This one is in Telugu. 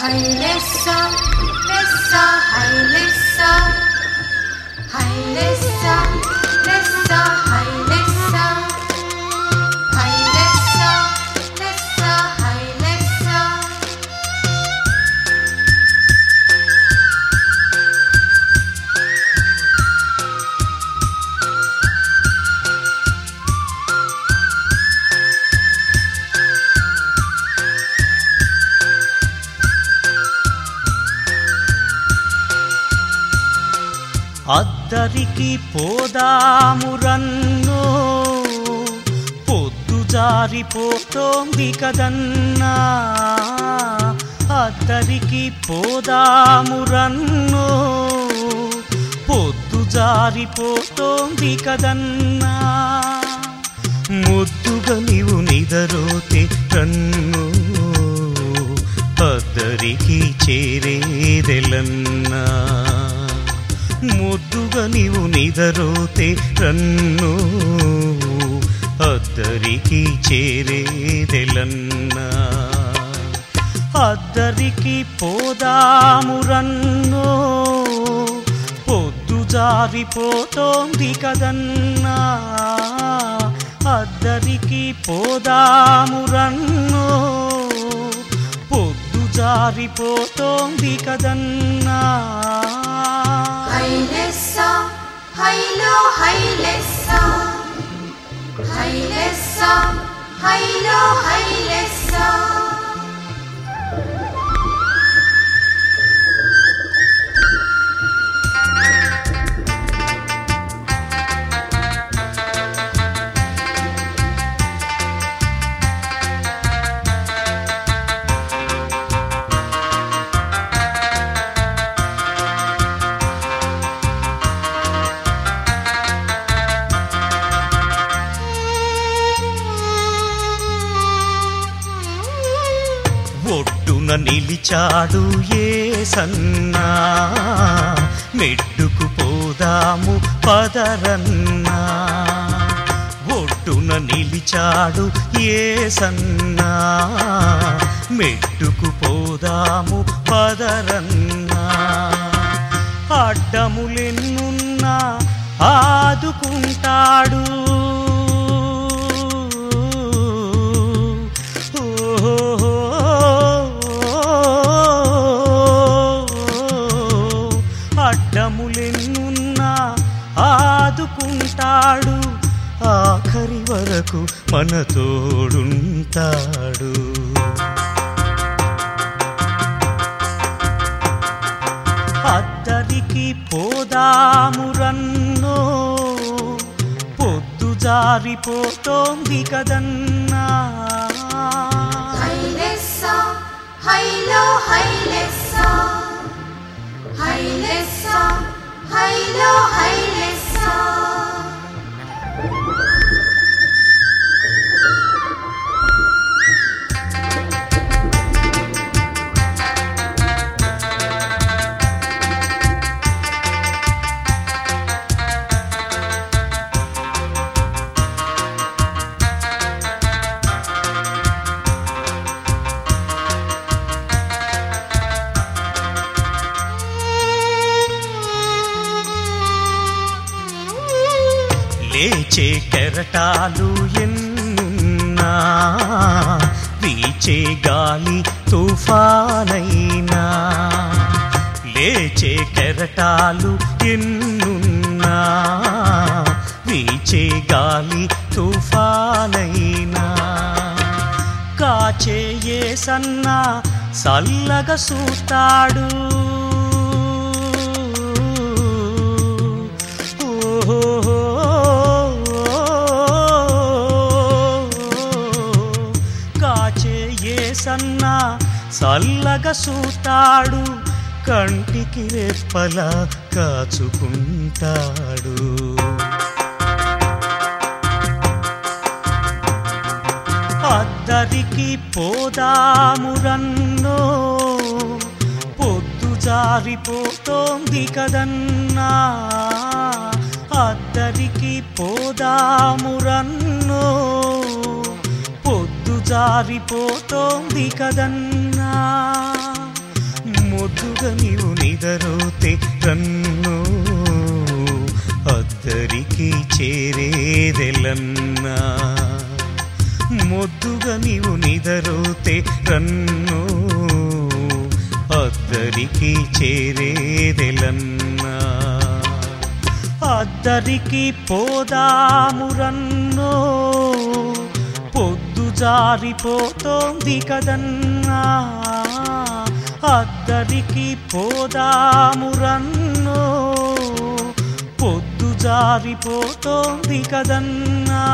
Haylessa, Lisa, Haylessa, Lisa, Lisa. అద్దరికి పోదాము రన్నో. పొద్దు జారిపోతోంది కదన్నా. అద్దరికి పోదాము రన్నో. పొద్దు జారిపోతోంది కదన్నా. ముద్దుగా నీవు నిదరోతే రన్ను అద్దరికి చేరేదెలన్నా. ముద్దుగా నీవు నిదరోతే రన్ను అద్దరికి చేరేదెలన్నా. అద్దరికి పోదాము రన్నో. పొద్దు జారిపోతోంది కదన్నా. అద్దరికి పోదాము రన్నో. పొద్దు జారిపోతోంది కదన్నా. Hailo, hailessa. Hailessa, hailo, hailessa. ఒడ్డున నిలిచాడు ఏ సన్నా? మెడ్డుకు పోదాము పదరన్నా? ఒడ్డున నిలిచాడు ఏ సన్నా? మెట్టుకు పోదాము పదరన్నా? అడ్డములెన్నున్నా ఆదుకుంటాడు. అడ్డములెన్నున్నా ఆదుకుంటాడు. ఆఖరి వరకు మన తోడుంటాడు. అద్దరికి పోదామురన్నో పొద్దు జారిపోతోంది కదన్నా. 哟嘿 వీచే కెరటాలు ఎన్నున్నా వీచే గాలి తుఫానైనా లేచే కెరటాలు ఎన్నున్నా వీచే గాలి తుఫానైనా. కాచే ఏ సన్నా సల్లగ సూతాడు. చల్లగా సూతాడు కంటికి రెప్పలా కాచుకుంటాడు. అద్దరికి పోదాము రన్నో పొద్దు జారిపోతోంది కదన్నా. అద్దరికి పోదాము రన్నో పొద్దు జారిపోతోంది కదన్నా. మొద్దుగా నీవు నిదరోతే రన్ను అద్దరికి చేరేదెలన్నా. మొద్దుగా నీవు నిదరోతే రన్ను అద్దరికి చేరేదెలన్నా. అద్దరికి పోదామురన్నో పొద్దు జారిపోతోంది కదన్నా. అద్దరికి పోదామురన్నో పొద్దు జారిపోతోంది కదన్నా.